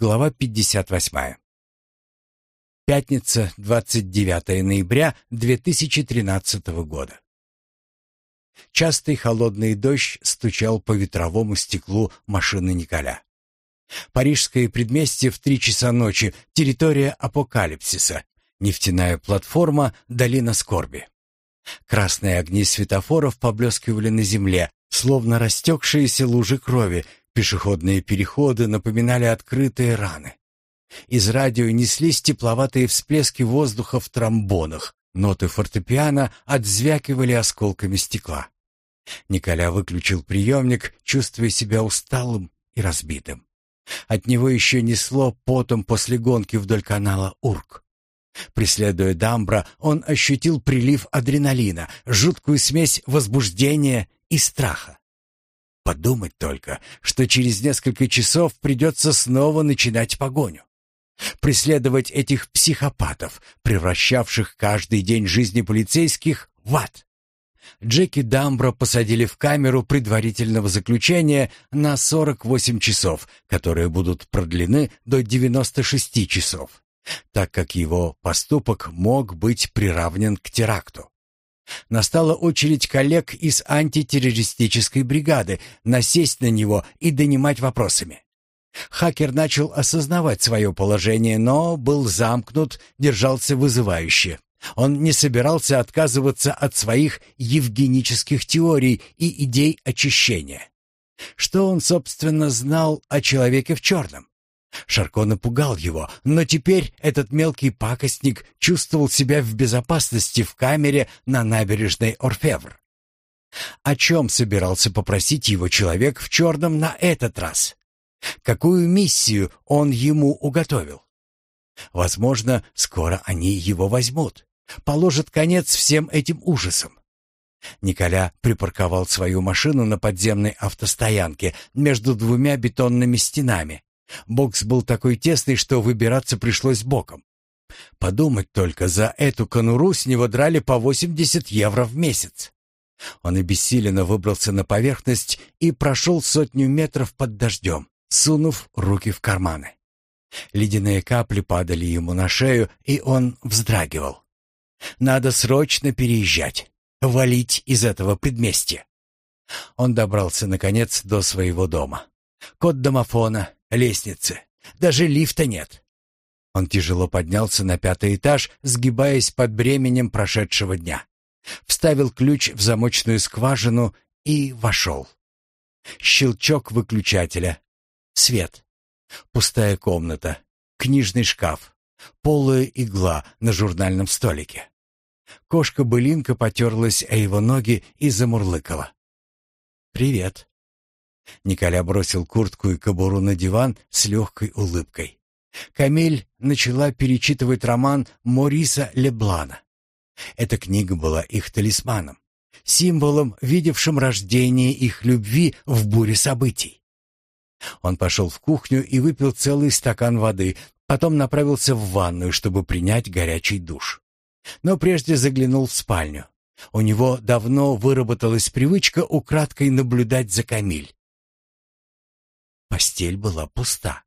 Глава 58. Пятница, 29 ноября 2013 года. Частый холодный дождь стучал по ветровому стеклу машины Николя. Парижское предместье в три часа ночи, территория апокалипсиса, нефтяная платформа, долина скорби. Красные огни светофоров поблескивали на земле, словно растекшиеся лужи крови, пешеходные переходы напоминали открытые раны. Из радио неслись тепловатые всплески воздуха в тромбонах, ноты фортепиано отзвякивали осколками стекла. Николя выключил приемник, чувствуя себя усталым и разбитым. От него еще несло потом после гонки вдоль канала Урк. Преследуя Дамбра, он ощутил прилив адреналина, жуткую смесь возбуждения и страха. Подумать только, что через несколько часов придется снова начинать погоню. Преследовать этих психопатов, превращавших каждый день жизни полицейских в ад. Джеки Дамбро посадили в камеру предварительного заключения на 48 часов, которые будут продлены до 96 часов, так как его поступок мог быть приравнен к теракту. Настала очередь коллег из антитеррористической бригады насесть на него и донимать вопросами. Хакер начал осознавать свое положение, но был замкнут, держался вызывающе. Он не собирался отказываться от своих евгенических теорий и идей очищения. Что он, собственно, знал о человеке в черном? Шарко напугал его, но теперь этот мелкий пакостник чувствовал себя в безопасности в камере на набережной Орфевр. О чем собирался попросить его человек в черном на этот раз? Какую миссию он ему уготовил? Возможно, скоро они его возьмут, положат конец всем этим ужасам. Николя припарковал свою машину на подземной автостоянке между двумя бетонными стенами. Бокс был такой тесный, что выбираться пришлось боком. Подумать только, за эту конуру с него драли по 80 евро в месяц. Он обессиленно выбрался на поверхность и прошел сотню метров под дождем сунув руки в карманы. Ледяные капли падали ему на шею, и он вздрагивал. «Надо срочно переезжать, валить из этого предместья». Он добрался, наконец, до своего дома. Код домофона, лестницы, даже лифта нет. Он тяжело поднялся на пятый этаж, сгибаясь под бременем прошедшего дня. Вставил ключ в замочную скважину и вошел. Щелчок выключателя, Свет. Пустая комната. Книжный шкаф. Полая игла на журнальном столике. Кошка-былинка потерлась о его ноги и замурлыкала. «Привет». Николя бросил куртку и кобуру на диван с легкой улыбкой. Камиль начала перечитывать роман Мориса Леблана. Эта книга была их талисманом, символом, видевшим рождение их любви в буре событий. Он пошел в кухню и выпил целый стакан воды, потом направился в ванную, чтобы принять горячий душ. Но прежде заглянул в спальню. У него давно выработалась привычка украдкой наблюдать за Камиль. Постель была пуста.